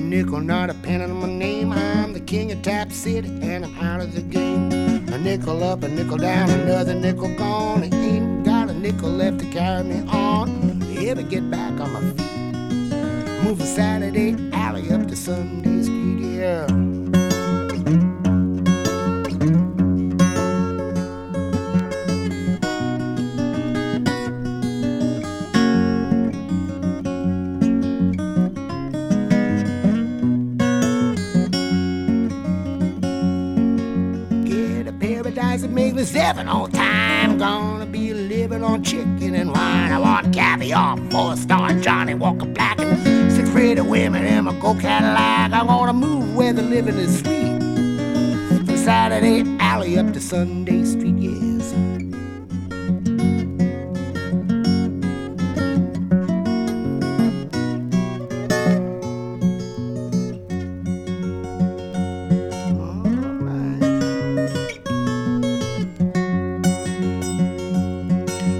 nickel, not a penny in my name. I'm the king of Tap City, and I'm out of the game. A nickel up, a nickel down, another nickel gone. Ain't got a nickel left to carry me on. Ever get back on my feet? Move Moving Saturday alley up paradise that makes me seven on time. Gonna be living on chicken and wine. I want caviar, four star Johnnie Walker Black, and six pretty women in my gold Cadillac. I wanna move where the living is sweet. From Saturday alley up to Sunday Street, yes.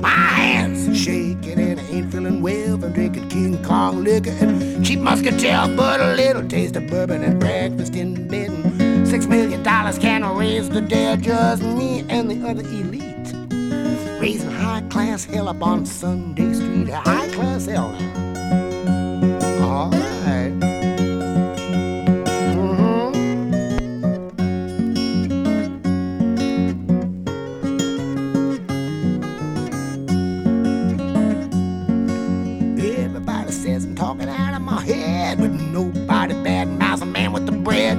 My hands shaking and I ain't feeling well from drinking King Kong liquor and cheap muscatel, but a little taste of bourbon and breakfast in bed. And Six million dollars can't raise the dead, just me and the other elite. Raising high class hell up on Sunday Street, high class hell talking out of my head, with nobody bad mouths a man with the bread.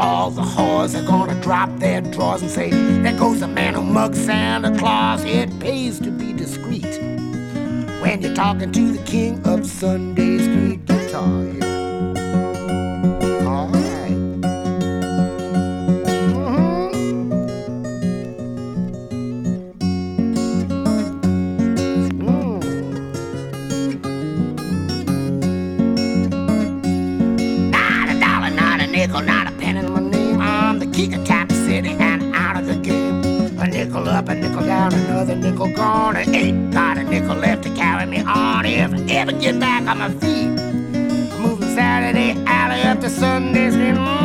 All the whores are gonna drop their drawers and say, There goes a man who mugs Santa Claus. It pays to be discreet when you're talking to the king of Sunday Street guitar. Nickel, not a penny in my name. I'm the king of Tap City and out of the game. A nickel up, a nickel down, another nickel gone. I ain't got a nickel left to carry me on. If I ever get back on my feet, moving Saturday alley up to Sunday Street. Mm,